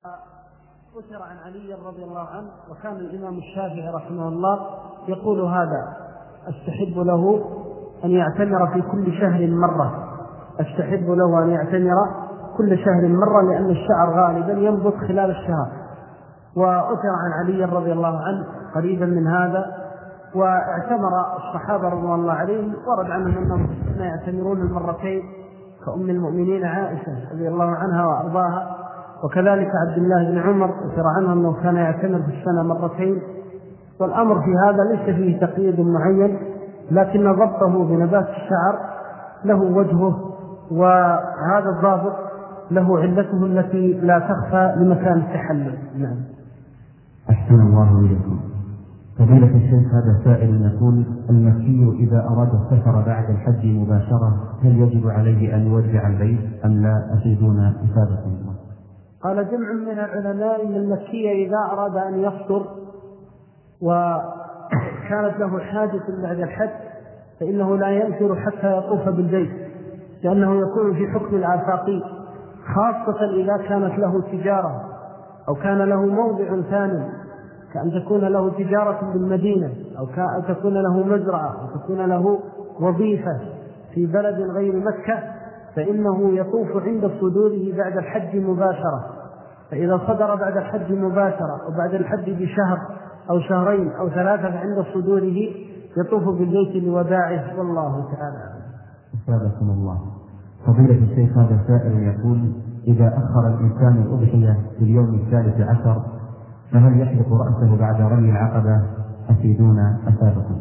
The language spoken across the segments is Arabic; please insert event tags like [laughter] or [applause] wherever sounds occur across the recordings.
أثر عن علي رضي الله عنه وكان الإمام الشافعي رحمه الله يقول هذا أستحب له أن يعتمر في كل شهر مرة. أستحب له أن يعتمر كل شهر مرة لأن الشعر غالبا ينبت خلال الشهر. وأثر عن علي رضي الله عنه قريبا من هذا واعتمر الصحابة رضي الله عليهم ورد عنهم أنهم يعتمرون المرتين كأم المؤمنين عائشة رضي الله عنها وأرضاها. وكذلك عبد الله بن عمر ذكر عنه أنه كان يعتمر في السنة مرتين. والأمر في هذا ليس فيه تقييد معين لكن ضبطه بنبات الشعر له وجهه وهذا الضابط له علته التي لا تخفى لمكان التحلل. نعم. أحسن الله إليكم. فضيلة الشيخ هذا سائل يقول المكي إذا أراد السفر بعد الحج مباشرة هل يجب عليه أن يودع البيت أم لا؟ أفيدون إفادة. الله قال جمع من العلماء ان المكي إذا أراد أن يفطر وكانت له حاجة بعد الحج فإنه لا ينفر حتى يطوف بالبيت لأنه يكون في حكم الافاقي خاصة إذا كانت له تجارة أو كان له موضع ثاني كأن تكون له تجارة بالمدينة أو كأن تكون له مزرعة أو تكون له وظيفة في بلد غير مكة فإنه يطوف عند صدوره بعد الحج مباشرة. فإذا صدر بعد الحج مباشرة أو بعد الحج بشهر أو شهرين أو ثلاثة فعند صدوره يطوف بالبيت لوداعه. والله تعالى أسابكم الله. فضيلة الشيخ هذا سائل يقول إذا أخر الإنسان الأضحية في اليوم الثالث عشر فهل يحلق رأسه بعد رمي العقبة؟ أفيدونا أسابكم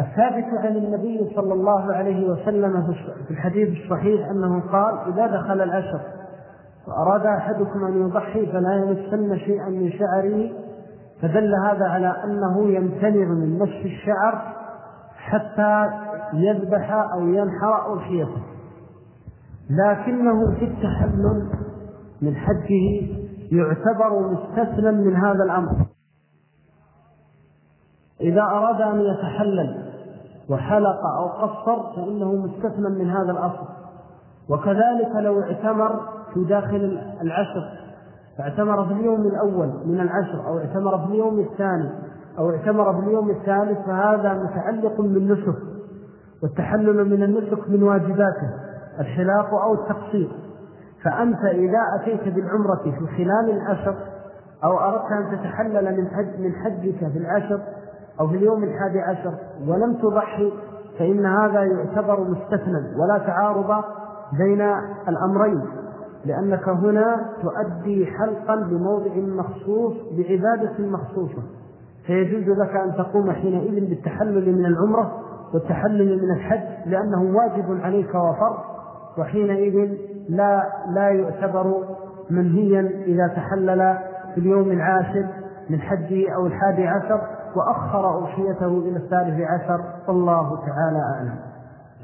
الثابت عن النبي صلى الله عليه وسلم في الحديث الصحيح أنه قال إذا دخل العشر وأراد أحدكم أن يضحي فلا يمسن شيئا من شعره فدل هذا على أنه يمتنع من مس الشعر حتى يذبح أو ينحر أضحيته لكنه في التحلل من حجه يعتبر مستثنى من هذا الأمر. إذا أراد أن يتحلل وحلق أو قصر فإنه مستثنى من هذا الأصل. وكذلك لو اعتمر في داخل العشر فاعتمر في اليوم الأول من العشر أو اعتمر في اليوم الثاني أو اعتمر في اليوم الثالث فهذا متعلق بالنسك والتحلل من النسك من واجباته الحلاق أو التقصير. فأنت إذا أتيت بالعمرة في خلال العشر أو أردت أن تتحلل من حج من حجك في العشر أو في اليوم الحادي عشر ولم تضحي فإن هذا يعتبر مستثنى ولا تعارض بين الأمرين لأنك هنا تؤدي حلقا بموضع مخصوص بعبادة مخصوصة. فيجوز لك أن تقوم حينئذ بالتحلل من العمرة والتحلل من الحج لأنه واجب عليك وفرض وحينئذ لا, لا يعتبر منهيا إذا تحلل في اليوم العاشر من حجه أو الحادي عشر وأخر أضحيته إلى الثالث عشر والله تعالى أعلم.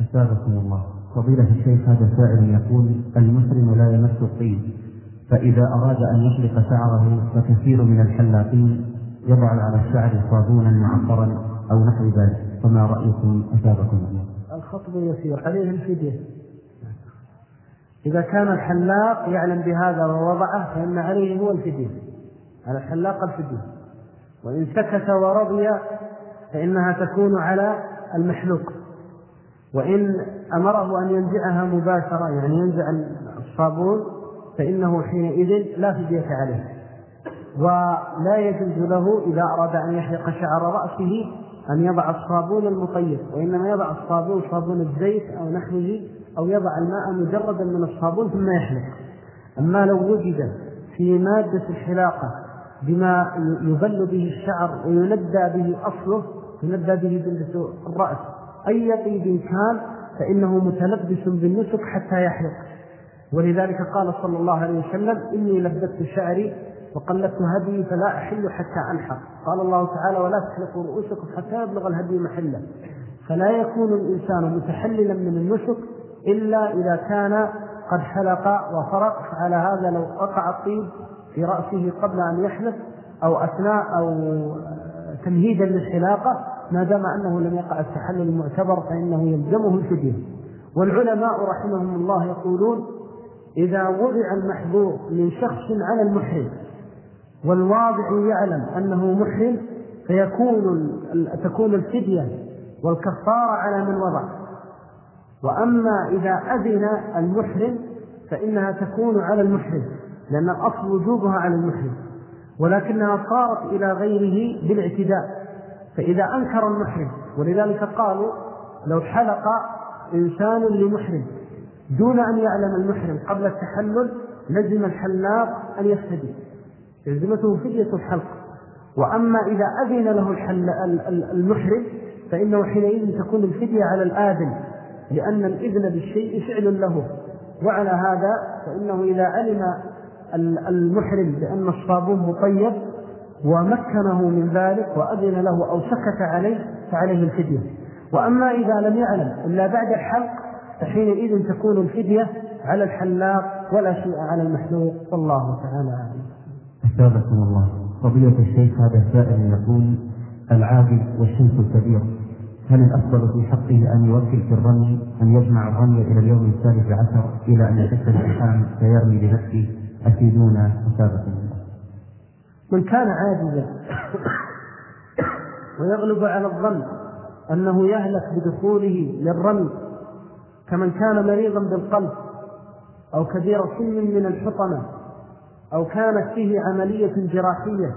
أسابكم الله. فضيلة الشيخ هذا سائل يقول المسلم لا يمس الطيب فإذا أراد أن يحلق شعره فكثير من الحلاقين يضع على الشعر صابونا معطرا أو نحو ذلك. فما رأيكم؟ أسابكم الله. الخطب يسير. عليه الفدية إذا كان الحلاق يعلم بهذا ووضعه فإن عليه هو الفدية. على الحلاق الفدية. وإن سكت ورضي فإنها تكون على المحلوق. وإن أمره أن ينزعها مباشرة يعني ينزع الصابون فإنه حينئذ لا فدية عليه. ولا يجوز له إذا أراد أن يحلق شعر رأسه أن يضع الصابون المطيب وإنما يضع الصابون صابون الزيت أو نحوه أو يضع الماء مجردا من الصابون ثم يحلق. أما لو وجد في مادة الحلاقة بما يبل به الشعر ويندى به أصله يندى به جلدة الرأس. أي طيب كان فإنه متلبس بالنسك حتى يحلق. ولذلك قال صلى الله عليه وسلم إني لبدت شعري وقلت هدي فلا أحل حتى أنحق قال الله تعالى ولا تحلقوا رؤوسكم حتى يبلغ الهدي محله. فلا يكون الإنسان متحللا من النسك إلا إذا كان قد حلق وفرق. فعلى هذا لو وقع الطيب في رأسه قبل أن يحلف أو أثناء أو تمهيدا للحلاقة ما دام أنه لم يقع التحلل المعتبر فإنه يلزمه الفدية. والعلماء رحمهم الله يقولون إذا وضع المحظور من شخص على المحرم والواضع يعلم أنه محرم فيكون تكون الفدية والكفارة على من وضع. وأما إذا أذن المحرم فإنها تكون على المحرم. لأن الأصل وجوبها على المحرم ولكنها صارت إلى غيره بالاعتداء فإذا أنكر المحرم ولذلك قالوا لو حلق إنسان لمحرم دون أن يعلم المحرم قبل التحلل لزم الحلاق أن يفتدي يلزمته فدية الحلق. وأما إذا أذن له المحرم فإنه حينئذ تكون الفدية على الآذن لأن الإذن بالشيء فعل له. وعلى هذا فإنه إذا علم المحرم بأن الصابون مطيب ومكنه من ذلك وأذن له أو سكت عليه فعليه الفدية. وأما إذا لم يعلم إلا بعد الحلق فحينئذ تكون الفدية على الحلاق ولا شيء على المحلوق. والله تعالى أعلم. أثابكم الله. فضيلة الشيخ هذا سائل يقول العابد والشمس الكبير هل الأفضل في حقه أن يوكل في الرمي أن يجمع الرمي إلى اليوم الثالث عشر إلى أن يحس الإنسان فيرمي بنفسه؟ أفيدونا الله من كان عاجزا ويغلب على الظن أنه يهلك بدخوله للرمي كمن كان مريضا بالقلب أو كبير سن من الحطمة أو كانت فيه عملية جراحية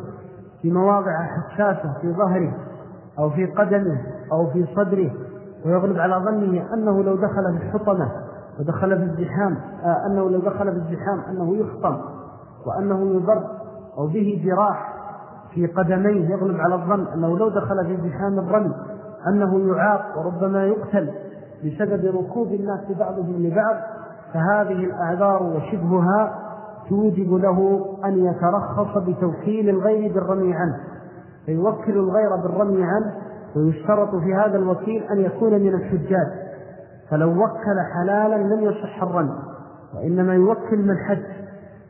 في مواضع حساسة في ظهره أو في قدمه أو في صدره ويغلب على ظنه أنه لو دخل في الحطمة ودخل في الزحام آه أنه لو دخل في الزحام أنه يحطم وأنه يضر أو به جراح في قدميه يغلب على الظن أنه لو دخل في زحام الرمي أنه يعاق وربما يقتل بسبب ركوب الناس بعضهم لبعض فهذه الأعذار وشبهها توجب له أن يترخص بتوكيل الغير بالرمي عنه فيوكل الغير بالرمي عنه ويشترط في هذا الوكيل أن يكون من الحجاج. فلو وكل حلالا لم يصح الرمي وإنما يوكل من حج.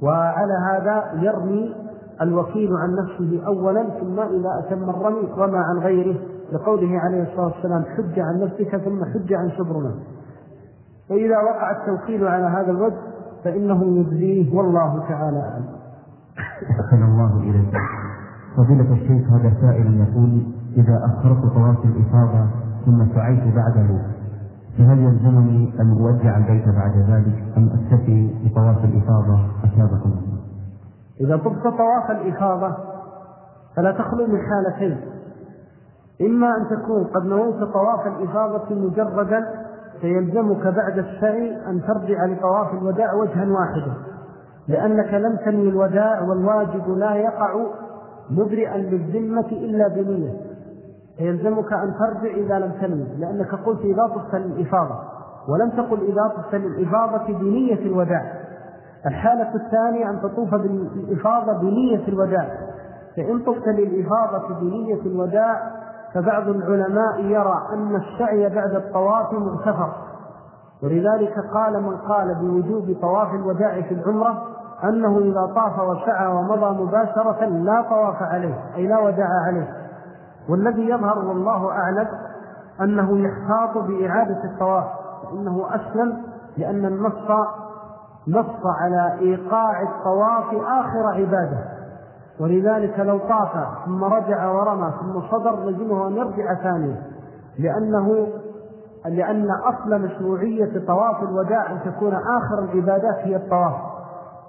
وعلى هذا يرمي الوكيل عن نفسه أولا ثم إذا أتم الرمي رمى عن غيره. لقوله عليه الصلاة والسلام حج عن نفسك ثم حج عن شبرنا. فإذا وقع التوكيل على هذا الوجه فإنه يجزيه والله تعالى أعلم. أحسن الله إليك. فضيلة الشيخ هذا سائل يقول إذا أخرت طواف الإفاضة ثم سعيت بعده فهل يلزمني أن أودع البيت بعد ذلك؟ أم أكتفي بطواف الإفاضة؟ أثابكم إذا طبت طواف الإفاضة فلا تخلو من حالتين إما أن تكون قد نويت طواف الإفاضة مجردا فيلزمك بعد السعي أن ترجع لطواف الوداع وجها واحدا. لأنك لم تنوي الوداع والواجب لا يقع مبرئا للذمة إلا بنية. فيلزمك أن ترجع إذا لم تنوي لأنك قلت إذا طفت للإفاضة ولم تقل إذا طفت للإفاضة بنية الوداع. الحالة الثانية أن تطوف بالإفاضة بنية الوداع. فإن طفت للإفاضة بنية الوداع فبعض العلماء يرى أن السعي بعد الطواف مغتفر ولذلك قال من قال بوجوب طواف الوداع في العمرة أنه إذا طاف وسعى ومضى مباشرة لا طواف عليه أي لا وداع عليه. والذي يظهر والله أعلم أنه يحتاط بإعادة الطواف فإنه أسلم لأن النص نص على إيقاع الطواف آخر عبادة. ولذلك لو طاف ثم رجع ورمى ثم صدر لزمه أن يرجع ثانيا لأنه لأن أصل مشروعية طواف الوداع أن تكون آخر العبادات هي الطواف.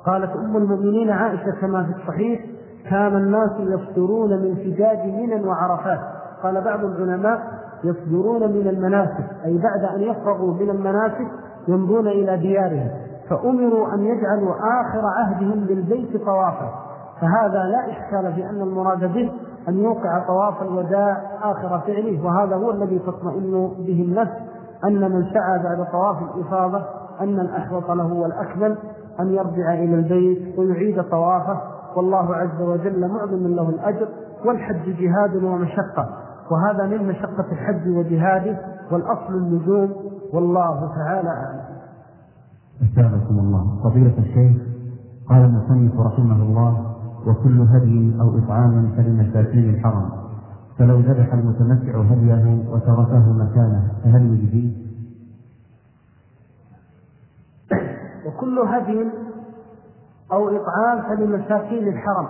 قالت أم المؤمنين عائشة كما في الصحيح كان الناس يصدرون من فجاج منى وعرفات. قال بعض العلماء يصدرون من المناسك أي بعد أن يفرغوا من المناسك يمضون إلى ديارهم. فأمروا أن يجعلوا آخر عهدهم بالبيت طوافا. فهذا لا إشكال في أن المراد به أن يوقع طواف الوداع آخر فعله. وهذا هو الذي تطمئن به النفس أن من سعى بعد طواف الإفاضة أن الأحوط له والأكمل أن يرجع إلى البيت ويعيد طوافه. والله عز وجل معظم له الأجر والحج جهاد ومشقة. وهذا من مشقة الحج وجهاده والأصل النجوم. والله تعالى أعلم. أسألكم الله. فضيلة الشيخ قال المصنف رحمه الله وكل هدي أو إطعام فلمساكين الحرم فلو ذبح المتمتع هديه وتركه مكانه فهل يجزيه؟ وكل هدي أو إطعام فلمساكين الحرم.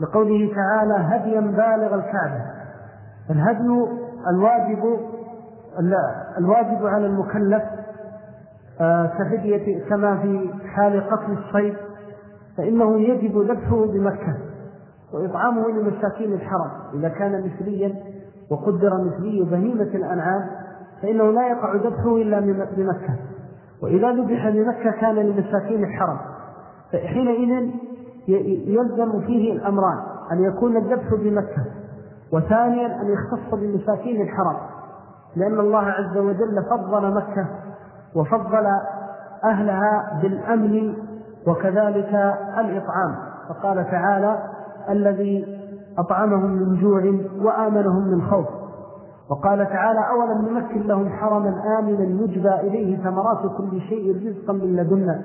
لقوله تعالى هديا بالغ الكعبة. الهدي الواجب الواجب على المكلف آه، كهدية كما في حال قتل الصيد فإنه يجب ذبحه بمكة وإطعامه لمساكين الحرم. إذا كان مثليا وقدر مثلي بهيمة الأنعام فإنه لا يقع ذبحه إلا بمكة. وإذا ذبح بمكة كان لمساكين الحرم. فحينئذ يلزم فيه الأمران أن يكون الذبح بمكة وثانيا أن يختص بمساكين الحرم. لأن الله عز وجل فضل مكة وفضل أهلها بالأمن وكذلك الإطعام. فقال تعالى الذي أطعمهم من جوع وآمنهم من خوف. وقال تعالى أولا نمكن لهم حرما آمنا يجبى إليه ثمرات كل شيء رزقا من لدنا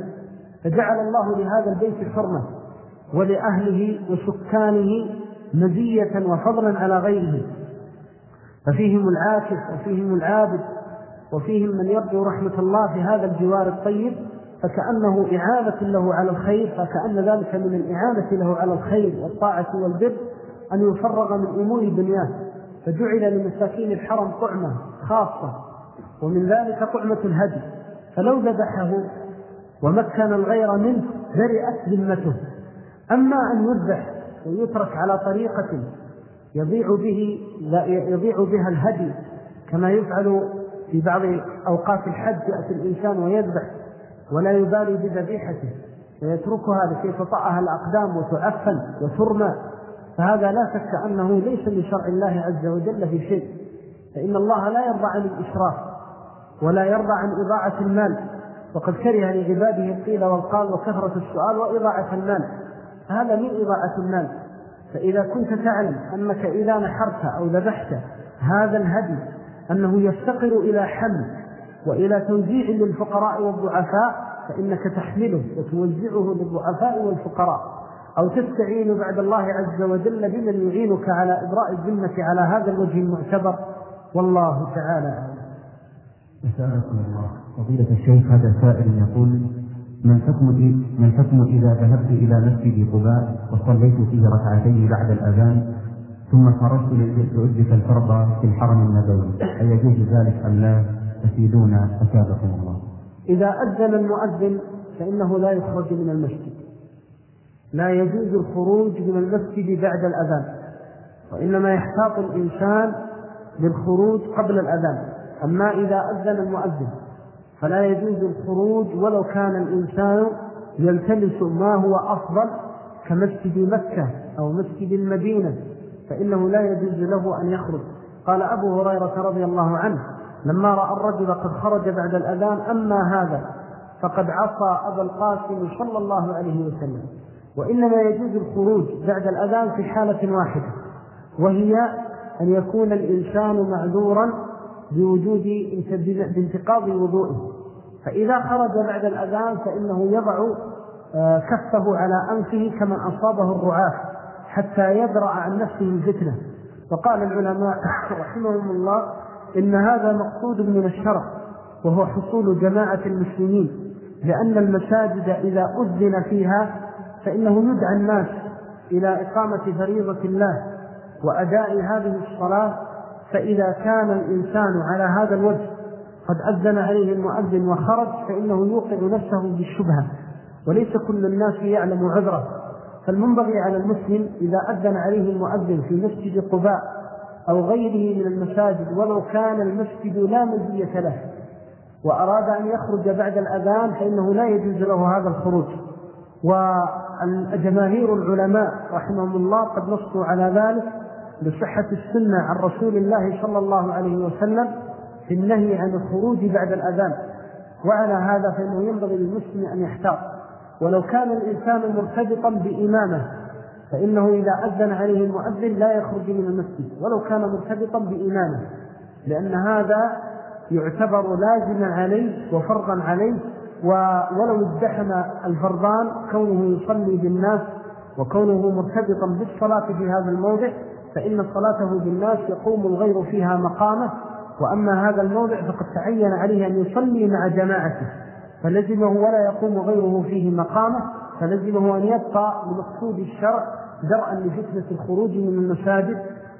فجعل الله لهذا البيت حرمة ولأهله وسكانه مزية وفضلا على غيره. ففيهم العاكف وفيهم العابد وفيهم من يرجو رحمة الله في هذا الجوار الطيب فكأنه إعانة له على الخير فكأن ذلك من الإعانة له على الخير والطاعة والبر أن يفرغ من أمور دنياه فجعل لمساكين الحرم طعمة خاصة ومن ذلك طعمة الهدي. فلو ذبحه ومكن الغير منه برئت ذمته. أما أن يذبح ويترك على طريقة يضيع به يضيع بها الهدي كما يفعل في بعض أوقات الحج يأتي الإنسان ويذبح ولا يبالي بذبيحته ويتركها لكي تطأها الأقدام وتعفن وترمى. فهذا لا شك أنه ليس من شرع الله عز وجل في شيء. فإن الله لا يرضى عن الإشراف ولا يرضى عن إضاعة المال. وقد كره لعباده القيل والقال وكثرة السؤال وإضاعة المال. هذا من إضاعة المال. فإذا كنت تعلم أنك إذا نحرت أو ذبحت هذا الهدي أنه يفتقر إلى حمل وإلى توزيع للفقراء والضعفاء فإنك تحمله وتوزعه للضعفاء والفقراء. أو تستعين بعد الله عز وجل بمن يعينك على إبراء الذمة على هذا الوجه المعتبر. والله تعالى أعلم. الله. فضيلة الشيخ هذا سائل يقول من حكم من حكم إذا ذهبت إلى مسجد قباء وصليت فيه ركعتين بعد الأذان ثم خرجت لأدرك الفرض في الحرم النبوي أيجوز ذلك أم لا؟ تفيدونا أثابكم الله. إذا أذن المؤذن فإنه لا يخرج من المسجد. لا يجوز الخروج من المسجد بعد الأذان وإنما يحتاط الإنسان للخروج قبل الأذان. أما إذا أذن المؤذن فلا يجوز الخروج ولو كان الإنسان يلتمس ما هو أفضل كمسجد مكة أو مسجد المدينة فإنه لا يجوز له أن يخرج. قال أبو هريرة رضي الله عنه لما رأى الرجل قد خرج بعد الأذان أما هذا فقد عصى أبا القاسم صلى الله عليه وسلم. وإنما يجوز الخروج بعد الأذان في حالة واحدة وهي أن يكون الإنسان معذورا بوجود بانتقاض وضوئه فإذا خرج بعد الأذان فإنه يضع آه، كفه على أنفه كمن أصابه الرعاة حتى يدرأ عن نفسه الفتنة. وقال العلماء [coughs] رحمهم الله إن هذا مقصود من الشرع وهو حصول جماعة المسلمين لأن المساجد إذا أذن فيها فإنه يدعى الناس إلى إقامة فريضة الله وأداء هذه الصلاة فإذا كان الإنسان على هذا الوجه قد أذن عليه المؤذن وخرج فإنه يوقع نفسه بالشبهة وليس كل الناس يعلم عذره. فالمنبغي على المسلم إذا أذن عليه المؤذن في مسجد قباء أو غيره من المساجد ولو كان المسجد لا مزية له وأراد أن يخرج بعد الأذان فإنه لا يجوز له هذا الخروج. وجماهير العلماء رحمهم الله قد نصوا على ذلك بصحة السنة عن رسول الله صلى الله عليه وسلم في النهي عن الخروج بعد الأذان. وعلى هذا فإنه ينبغي للمسلم أن يحتاط ولو كان الإنسان مرتبطا بإمامه فإنه إذا أذن عليه المؤذن لا يخرج من المسجد. ولو كان مرتبطا بإمامه لأن هذا يعتبر لازما عليه وفرضا عليه. ولو ازدحم الفرضان كونه يصلي بالناس وكونه مرتبطا بالصلاة في هذا الموضع فإن صلاته بالناس يقوم الغير فيها مقامه وأما هذا الموضع فقد تعين عليه أن يصلي مع جماعته فلزمه ولا يقوم غيره فيه مقامه فلزمه أن يبقى لمقصود الشرع درءا لفتنة الخروج من المساجد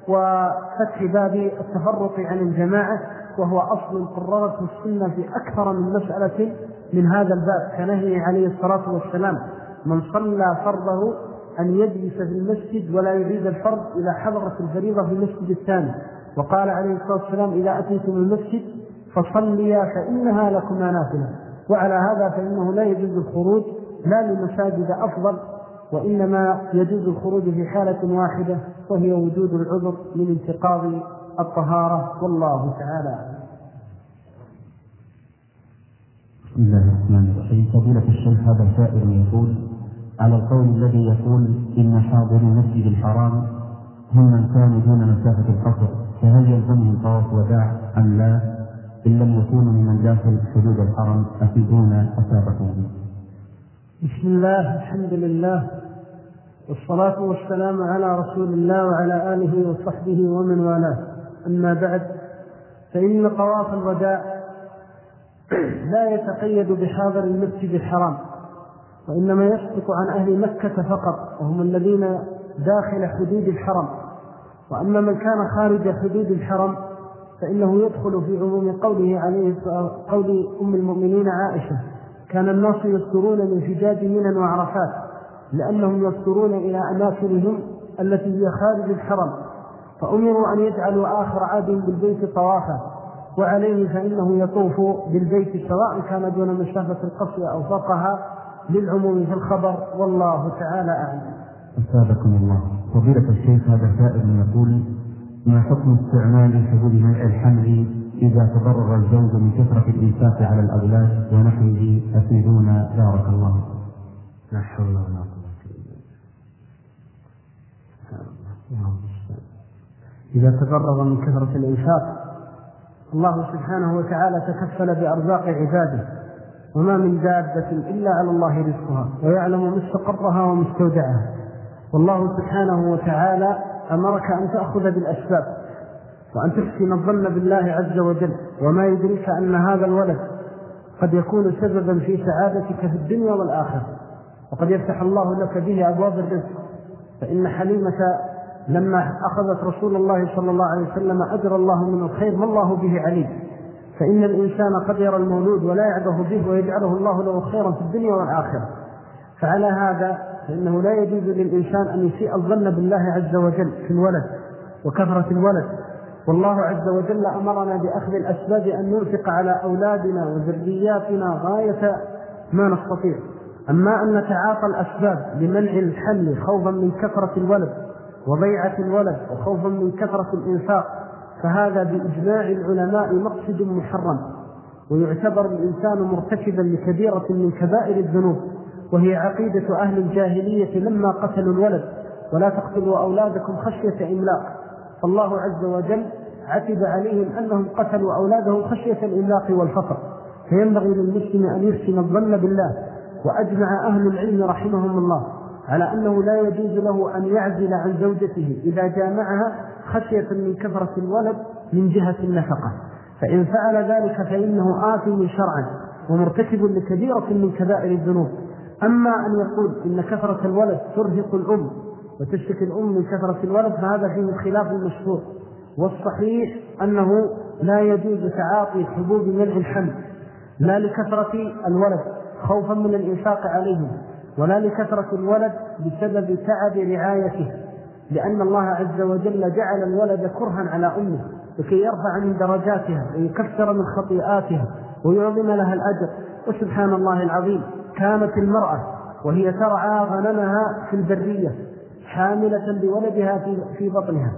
وفتح باب التفرق عن الجماعة وهو أصل قررته السنة في أكثر من مسألة من هذا الباب كنهي عليه الصلاة والسلام. من صلى فرضه أن يجلس في المسجد ولا يريد الفرض إلى حضرة الفريضة في المسجد الثاني. وقال عليه الصلاة والسلام إذا أتيتم المسجد فصليا فإنها لكما نافلة. وعلى هذا فإنه لا يجوز الخروج لا لمساجد أفضل وإنما يجوز الخروج في حالة واحدة وهي وجود العذر من انتقاض الطهارة. والله تعالى بسم الله الرحمن الرحيم. فضيلة الشيخ هذا سائل يقول على القول الذي يقول إن حاضر المسجد الحرام هم من كانوا دون مسافة القصر فهل يلزمهم طواف وداع أم لا؟ إن لم يكونوا من داخل حدود الحرم أفيدونا أسابقهم بسم الله الحمد لله والصلاة والسلام على رسول الله وعلى آله وصحبه ومن والاه. أما بعد فإن طواف الوداع لا يتقيد بحاضر المسجد الحرام. وإنما يسقط عن أهل مكة فقط وهم الذين داخل حدود الحرم. وأما من كان خارج حدود الحرم فإنه يدخل في عموم قوله عليه قول أم المؤمنين عائشة كان الناس يذكرون من فجاج منا وعرفات لأنهم يذكرون إلى أماكنهم التي هي خارج الحرم. فأمروا أن يجعلوا آخر عادهم بالبيت طوافا وعليه فإنه يطوف بالبيت سواء كان دون مسافة القصر أو فوقها للعموم في الخبر والله تعالى أعلم. أسابكم الله. فضيلة الشيخ هذا سائل يقول ما حكم استعمال حبوب منع الحمل إذا تضرر الزوج من كثرة الإنفاق على الأولاد ونحوه؟ أفيدونا بارك الله لا حول ولا قوة إلا بالله. إذا تضرر من كثرة الإنفاق الله سبحانه وتعالى تكفل بأرزاق عباده. وما من دابة إلا على الله رزقها ويعلم مستقرها ومستودعها والله سبحانه وتعالى أمرك أن تأخذ بالأسباب وأن تحسن الظن بالله عز وجل وما يدريك أن هذا الولد قد يكون سببا في سعادتك في الدنيا والآخرة. وقد يفتح الله لك به أبواب الرزق. فإن حليمة لما أخذت رسول الله صلى الله عليه وسلم أجر الله من الخير ما الله به عليم. فإن الإنسان قد يرى المولود ولا يعده به ويجعله الله له خيرا في الدنيا والآخرة. فعلى هذا فإنه لا يجوز للإنسان أن يسيء الظن بالله عز وجل في الولد وكثرة الولد. والله عز وجل أمرنا بأخذ الأسباب أن ننفق على أولادنا وذرياتنا غاية ما نستطيع. أما أن نتعاطى الأسباب لمنع الحمل خوفا من كثرة الولد وضيعة الولد وخوفا من كثرة الإنفاق فهذا بإجماع العلماء مقصد محرم ويعتبر الإنسان مرتكبا لكبيرة من كبائر الذنوب وهي عقيدة أهل الجاهلية لما قتلوا الولد. ولا تقتلوا أولادكم خشية إملاق. فالله عز وجل عتب عليهم أنهم قتلوا أولادهم خشية الإملاق والفقر. فينبغي للمسلم أن يحسن الظن بالله. وأجمع أهل العلم رحمهم الله على أنه لا يجوز له أن يعزل عن زوجته إذا جامعها خشية من كثرة الولد من جهة النفقة. فإن فعل ذلك فإنه آثم شرعا ومرتكب لكبيرة من كبائر الذنوب. أما أن يقول إن كثرة الولد ترهق الأم وتشتكي الأم من كثرة الولد فهذا فيه خلاف المشهور والصحيح أنه لا يجوز تعاطي حبوب منع الحمل. لا لكثرة الولد خوفا من الإنفاق عليهم ولا لكثرة الولد بسبب تعب رعايته. لأن الله عز وجل جعل الولد كرها على أمه لكي يرفع من درجاتها ويكثر من خطيئاتها ويعظم لها الأجر. وسبحان الله العظيم كانت المرأة وهي ترعى غنمها في البرية حاملة بولدها في بطنها.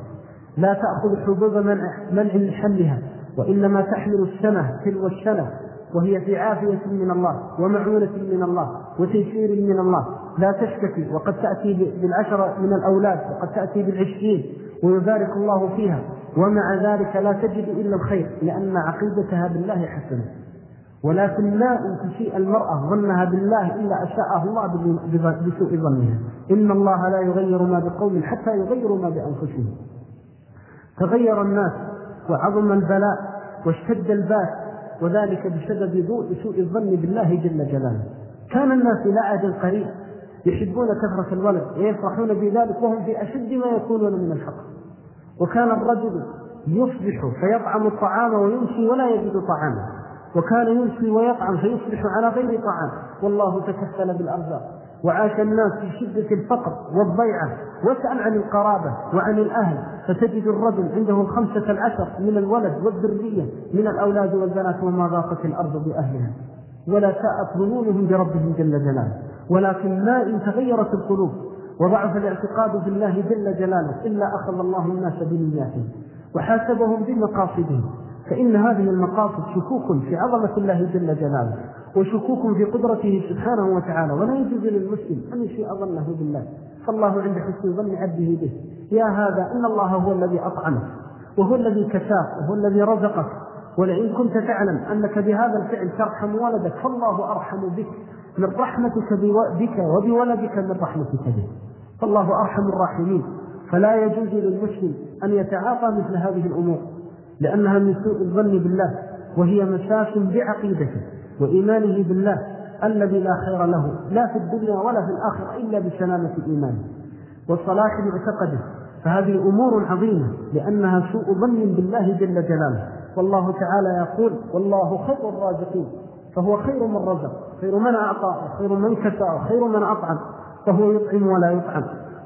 لا تأخذ حبوب منع, منع لحملها وإنما تحمل السنة تلو السنة وهي في عافية من الله ومعونة من الله وتيسير من الله. لا تشتكي وقد تأتي بالعشرة من الأولاد وقد تأتي بالعشرين ويبارك الله فيها ومع ذلك لا تجد إلا الخير لأن عقيدتها بالله حسنة. ولكن لا تسيء المرأة ظنها بالله إلا أشاءه الله بسوء ظنها. إن الله لا يغير ما بقوم حتى يغيروا ما بأنفسهم. تغير الناس وعظم البلاء واشتد الباس وذلك بسبب سوء الظن بالله جل جلاله. كان الناس إلى عهد قريب يحبون كثرة الولد ويفرحون بذلك وهم في أشد ما يكونون من الفقر وكان الرجل يصبح فيطعم الطعام ويمشي ولا يجد طعاما وكان يمشي ويطعم فيصبح على غير طعام. والله تكفل بالأرزاق. وعاش الناس في شدة الفقر والضيعة. واسأل عن القرابة وعن الأهل. فتجد الرجل عنده الخمسة العشر من الولد والذرية من الأولاد والبنات وما ضاقت الأرض بأهلها. ولا ساءت ظنونهم بربهم جل جلاله. ولكن ما إن تغيرت القلوب وضعف الاعتقاد بالله جل جلاله إلا أخذ الله الناس بنياتهم وحاسبهم بمقاصدهم فإن هذه المقاصد شكوك في عظمة الله جل جلاله وشكوك في قدرته سبحانه وتعالى ولا يجوز للمسلم أن يشيء ظنه بالله. فالله عند حسن ظن عبده به. يا هذا إن الله هو الذي أطعمك وهو الذي كساك وهو الذي رزقك. ولئن كنت تعلم أنك بهذا الفعل ترحم ولدك فالله أرحم بك. من رحمتك بك وبولدك من رحمتك به. فالله أرحم الراحمين. فلا يجوز للمسلم أن يتعاطى مثل هذه الأمور لأنها من سوء الظن بالله وهي مساس بعقيدته وإيمانه بالله الذي لا خير له لا في الدنيا ولا في الآخرة إلا بسلامة إيمانه وصلاح معتقده. فهذه أمور عظيمة لأنها سوء ظن بالله جل جلاله. والله تعالى يقول والله خير الرازقين. فهو خير من رزق خير من أعطى خير من كسى خير من أطعم فهو يطعم ولا يطعم.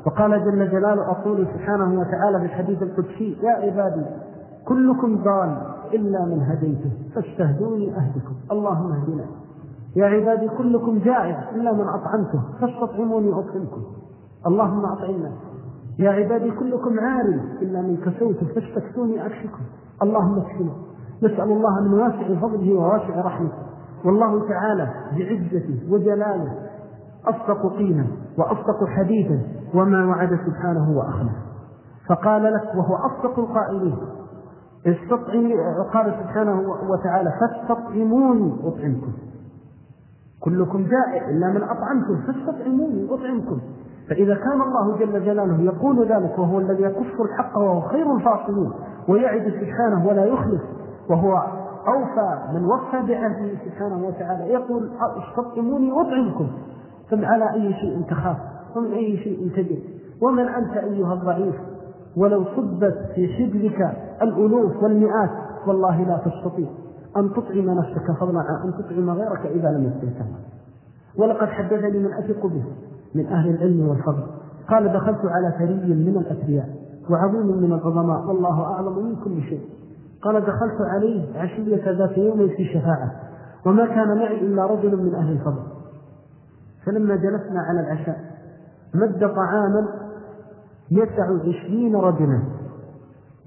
وقال جل جلاله أقول سبحانه وتعالى في الحديث القدسي يا عبادي كلكم ضال إلا من هديته فاستهدوني أهدكم اللهم اهدنا. يا عبادي كلكم جائع إلا من أطعمته فاستطعموني أطعمكم اللهم أطعمنا. يا عبادي كلكم عاري إلا من كسوته فاستكتوني أكشكم اللهم اكفنا نسأل الله من واسع فضله وواسع رحمته. والله تعالى بعزته وجلاله أصدق قيمة وأصدق حديثا وما وعد سبحانه وأخلف فقال لك وهو أصدق القائلين استطعمي قال سبحانه وتعالى فاستطعموني أطعمكم. كلكم جائع إلا من أطعمكم فاستطعموني أطعمكم. فإذا كان الله جل جلاله يقول ذلك وهو الذي يكف الحق وهو خير الفاصلين ويعد سبحانه ولا يخلف وهو أوفى من وفى بعهده سبحانه وتعالى. يقول استطعموني أطعمكم. فمن على أي شيء تخاف ومن أي شيء تجد. ومن أنت أيها الضعيف. ولو صبت في حبلك الألوف والمئات والله لا تستطيع أن تطعم نفسك فضلا عن أن تطعم غيرك إذا لم يستيقظ ولقد حدثني من أثق به من أهل العلم والفضل. قال دخلت على ثري من الأثرياء وعظيم من العظماء والله أعلم من كل شيء. قال دخلت عليه عشية ذات يوم في شفاعة وما كان معي إلا رجل من أهل الفضل. فلما جلسنا على العشاء مد طعاما يسع عشرين رجلا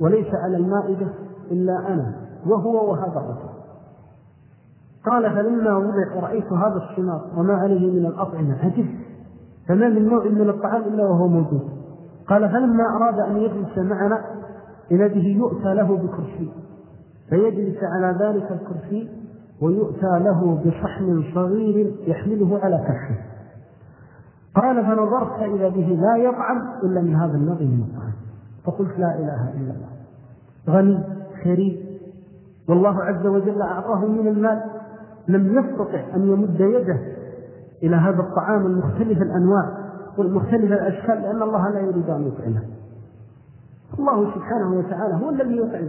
وليس على المائدة إلا أنا وهو وهذا الرجل. قال فلما وضع رأيت هذا الشماط وما عليه من الأطعمة عجبت. فما من نوع من الطعام إلا وهو موجود. قال فلما أراد أن يجلس معنا به يؤتى له بكرسي. فيجلس على ذلك الكرسي ويؤتى له بصحن صغير يحمله على كفه. قال فنظرت إلى به لا يطعم إلا من هذا النظر من الطعام فقلت لا إله إلا الله. غني كريم والله عز وجل أعطاه من المال. لم يستطع أن يمد يده إلى هذا الطعام المختلف الأنواع والمختلف الأشكال لأن الله لا يريد أن يطعمه. الله سبحانه وتعالى هو الذي يطعم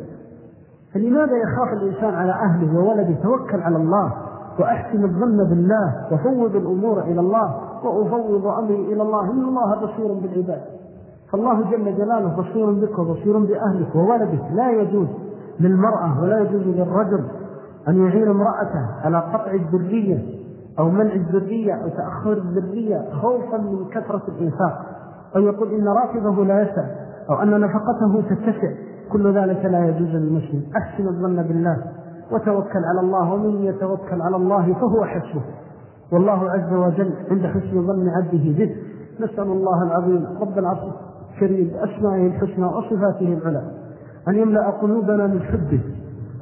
فلماذا يخاف الإنسان على أهله وولده؟ توكل على الله وأحسن الظن بالله وفوض الأمور إلى الله وأفوض أمري إلى الله. إن الله بصير بالعباد. فالله جل جلاله بصير بك وبصير بأهلك وولدك. لا يجوز للمرأة ولا يجوز للرجل أن يعين امرأته على قطع الذرية أو منع الذرية أو تأخر الذرية خوفا من كثرة الإنفاق. أو يقول إن راتبه لا يسع أو أن نفقته تتسع. كل ذلك لا يجوز للمسلم. أحسن الظن بالله. وتوكل على الله. ومن يتوكل على الله فهو حسبه. والله عز وجل عند حسن ظن عبده به. نسأل الله العظيم. رب العصر الكريم. بأسمائه الحسنى وصفاته العلى. أن يملأ قلوبنا من حبه.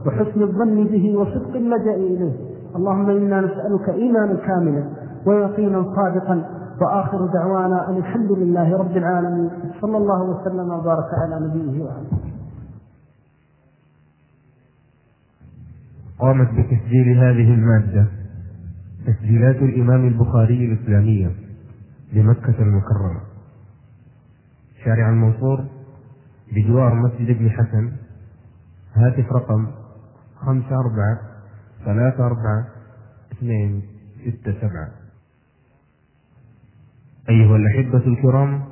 وحسن الظن به وصدق اللجأ إليه. اللهم إنا نسألك إيمانا كاملا. ويقينا صادقا. وآخر دعوانا أن الحمد لله رب العالمين. صلى الله وسلم وبارك على نبيه وعلى قامت بتسجيل هذه المادة تسجيلات الإمام البخاري الإسلامية بمكة المكرمة. شارع المنصور بجوار مسجد ابن حسن. هاتف رقم خمسة أربعة ثلاثة أربعة اثنين ستة سبعة. أيها الأحبة الكرام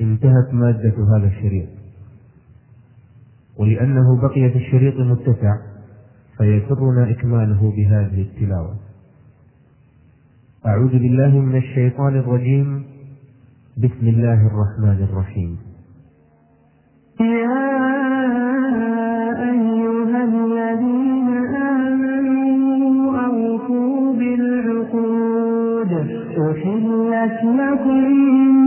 انتهت مادة هذا الشريط. ولأنه بقي في الشريط متسع فيسرنا إكماله بهذه التلاوة. أعوذ بالله من الشيطان الرجيم. بسم الله الرحمن الرحيم. أحلت لكم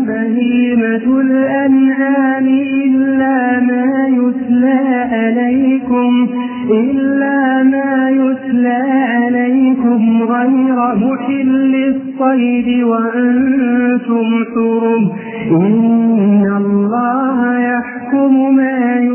بهيمة الأنعام إلا ما يتلى عليكم إلا ما يتلى عليكم غير محل الصيد وأنتم حرم. إن الله يحكم ما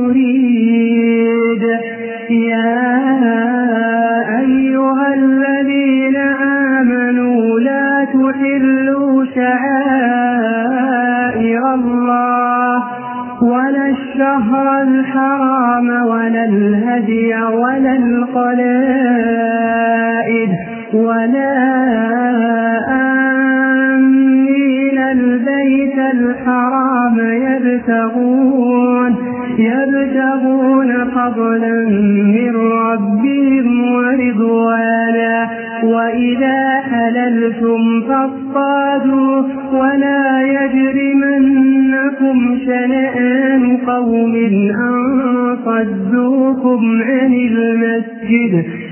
وإذا حللتم فاصطادوا ولا يجرمنكم شنآن قوم أن صدوكم عن المسجد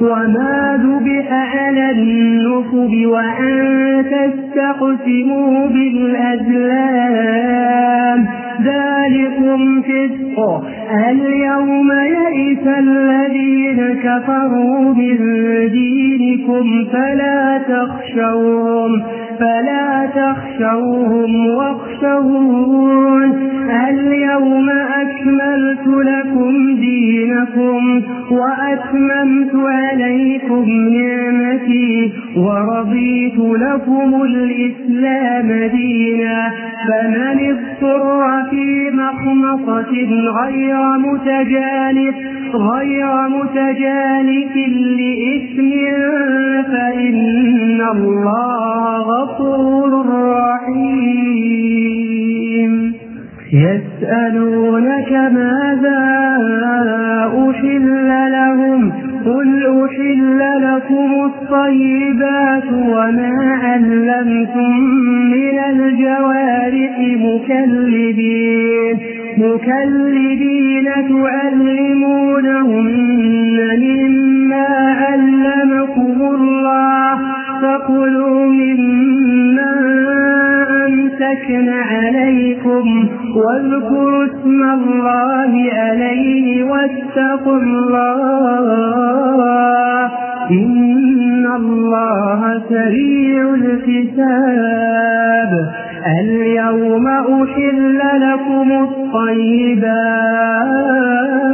وما ذبح على النصب وأن تستقسموا بالأزلام ذلكم فسق. اليوم يئس الذين كفروا من دينكم فلا تخشوهم فلا تخشوهم واخشون اليوم أكملت لكم دينكم وأتممت عليكم نعمتي ورضيت لكم الإسلام دينا. فمن اضطر في مخمصة غير متجانف غير متجانف لإثم فإن الله غفور رحيم. يسألونك ماذا أحل لهم؟ قل الطيبات وما علمتم من الجوارح مكلبين مكلبين تعلمونهن مما علمكم الله فكلوا مما أمسكن عليكم واذكروا اسم الله عليه واتقوا الله. إن الله سريع الحساب اليوم أحل لكم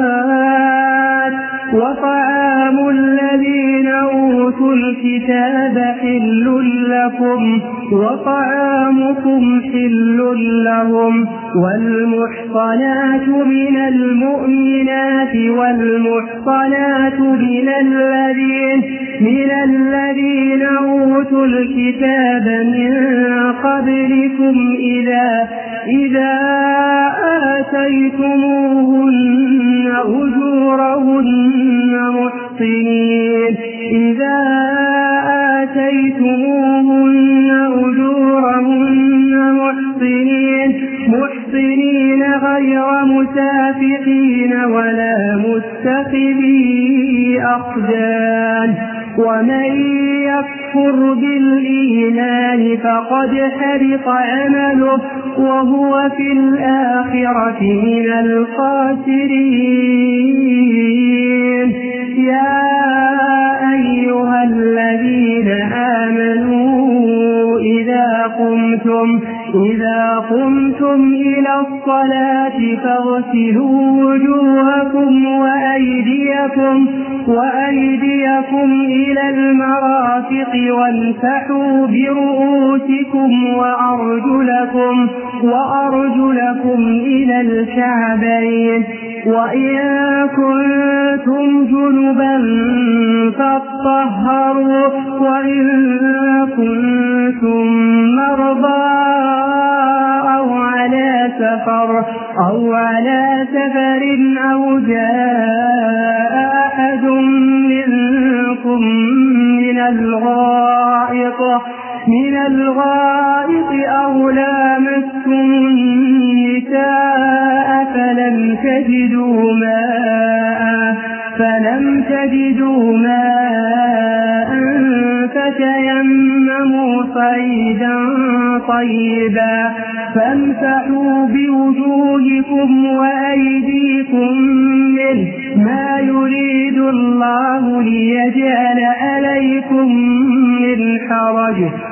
الطيبات وطعام الذين أوتوا الكتاب حل لكم وطعامكم حل لهم والمحصنات من المؤمنات والمحصنات من الذين من الذين أوتوا الكتاب من قبلكم إذا إذا آتيتموهن أجورهن محصنين إذا آتيتموهن أجورهن محصنين محصنين غير مسافقين ولا متخذي أخدان. ومن يكفر بالإيمان فقد حرق عمله وهو في الآخرة من الخاسرين يا أيها الذين آمنوا إذا قمتم إذا قمتم إلى الصلاة فاغسلوا وجوهكم وأيديكم وأيديكم إلى المرافق وامسحوا برؤوسكم وأرجلكم وأرجلكم إلى الكعبين وإن كنتم جنبا فاطهروا وإن كنتم مرضى أو على سفر أو على سفر أو جاء أحد منكم من الغائط من الغائط أو لامستم النساء فلم تجدوا ماء فلم تجدوا ماء فتيمموا صعيدا طيبا فامسحوا بوجوهكم وأيديكم منه ما يريد الله ليجعل عليكم من حرج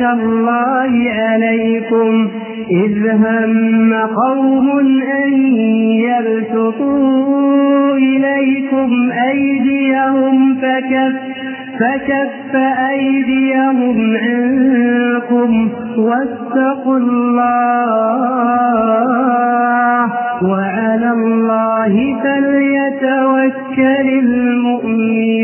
نعمة الله عليكم. إذ هم قوم أن يبسطوا إليكم أيديهم فكف فكف أيديهم عنكم واتقوا الله وعلى الله فليتوكل المؤمنون.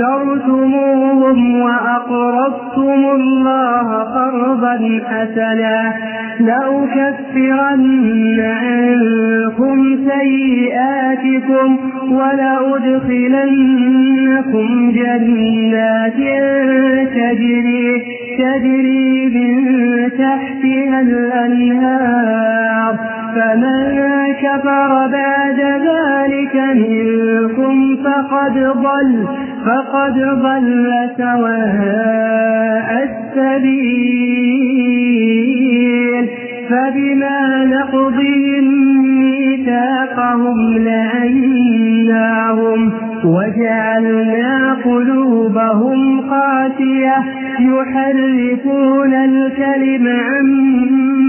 وعزرتموهم وأقرضتم الله قرضا حسنا لأكفرن عنكم سيئاتكم ولأدخلنكم جنات تجري تجري من تحتها الأنهار فمن كفر بعد ذلك منكم فقد ضل فقد ضل سواء السبيل. فبما نقضهم ميثاقهم لعناهم وجعلنا قلوبهم قاسية يحرفون الكلم عن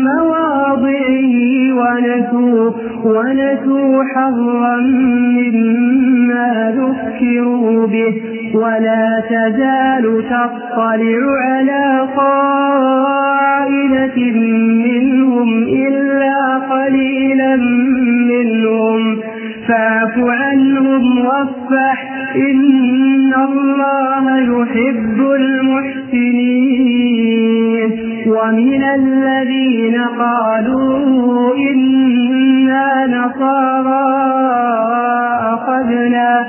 مواضعه ونسوا ونسوا حظا مما ذكروا به. ولا تزال تطلع على خائنة منهم إلا قليلا منهم فاعف عنهم واصفح إن الله يحب المحسنين. ومن الذين قالوا إنا نصارى أخذنا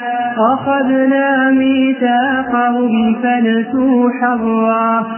أخذنا ميثاقهم فنسوا حظا.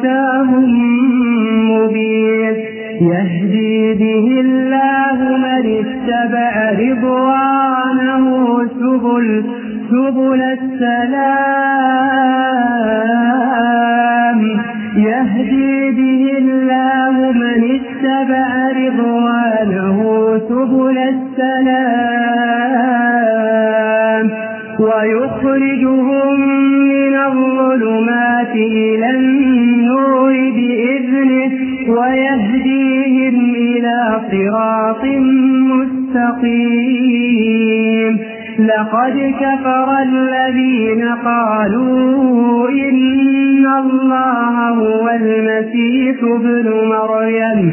وكتاب مبين يهدي به الله من اتبع رضوانه سبل سبل السلام. يهدي به الله من اتبع رضوانه سبل السلام. ويخرجهم صراط مستقيم. لقد كفر الذين قالوا إن الله هو المسيح ابن مريم.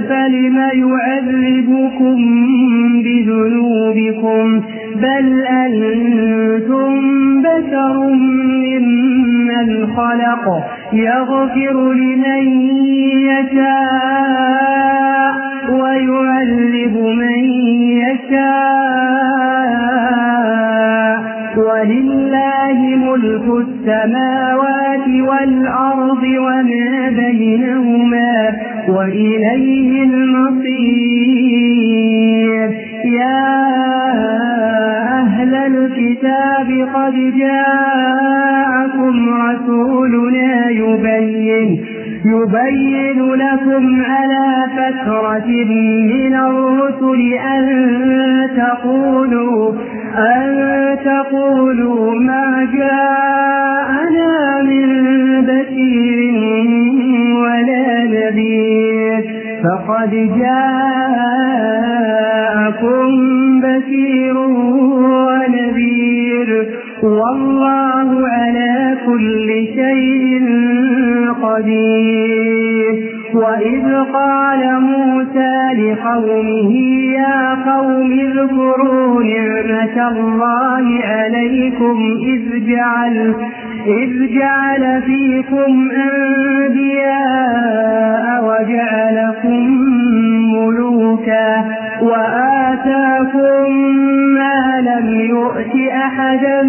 فلم يعذبكم بذنوبكم بل أنتم بشر ممن خلق. يغفر قوم اذكروا نعمة الله عليكم إذ جعل إذ جعل فيكم أنبياء وجعلكم ملوكا وآتاكم ما لم يؤت أحدا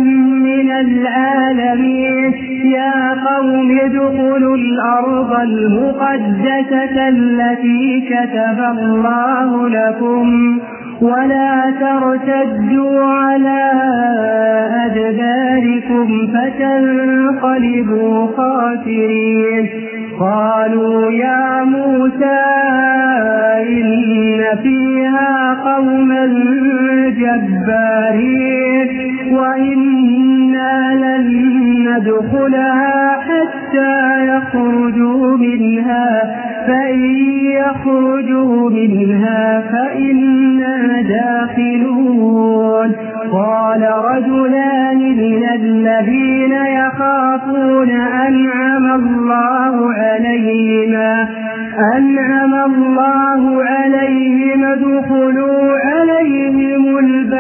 من العالمين. يا قوم ادخلوا الأرض المقدسة التي كتب الله لكم ولا ترتدوا على أدباركم فتنقلبوا خاسرين. قالوا يا موسى إن فيها قوما جبارين وإنا لن ندخلها حتى يخرجوا منها فإن يخرجوا منها فإنا داخلون. قال رجلان من الذين يخافون أنعم الله عليهما أنعم الله عليهم ادخلوا عليهم الباب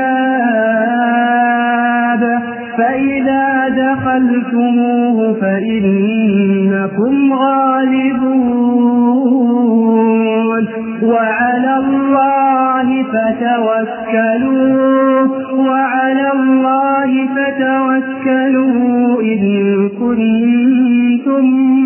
فإذا دخلتموه فإنكم غالبون وعلى الله فتوكلوا وعلى الله فتوكلوا إن كنتم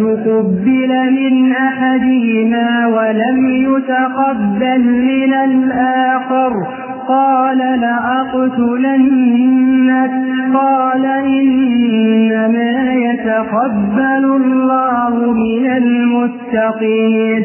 فتقبل من أحدهما ولم يتقبل من الآخر قال لأقتلنك قال إنما يتقبل الله من المتقين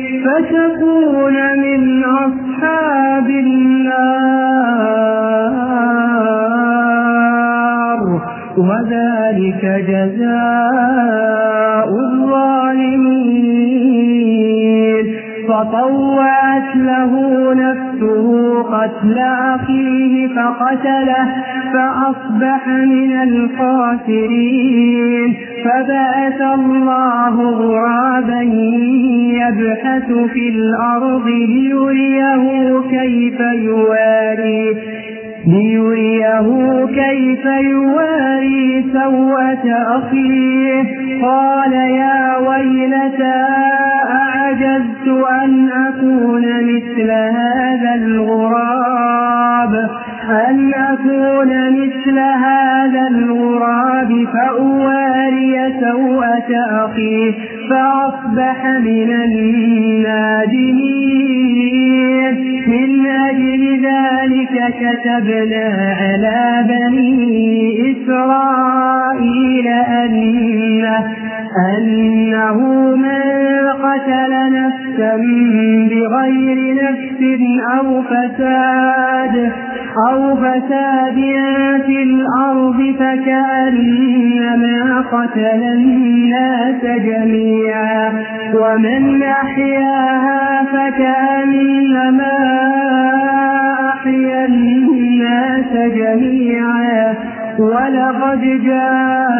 فتكون من أصحاب النار وذلك جزاء الظالمين فطوعت له نفسه قتل أخيه فقتله فأصبح من الخاسرين. فبعث الله غرابا يبحث في الأرض ليريه كيف يواري. ليريه كيف يواري سوءة أخيه. قال يا ويلتى أعجزت أن أكون مثل هذا الغراب؟ أن أكون مثل هذا الغراب فأواري سوءة أخيه فأصبح من النادمين. كتبنا على بني إسرائيل أنه, أنه من قتل نفسا بغير نفس أو فساد أو فساد في الأرض فكأنما قتل الناس جميعا. ومن أحياها ولقد جاءتهم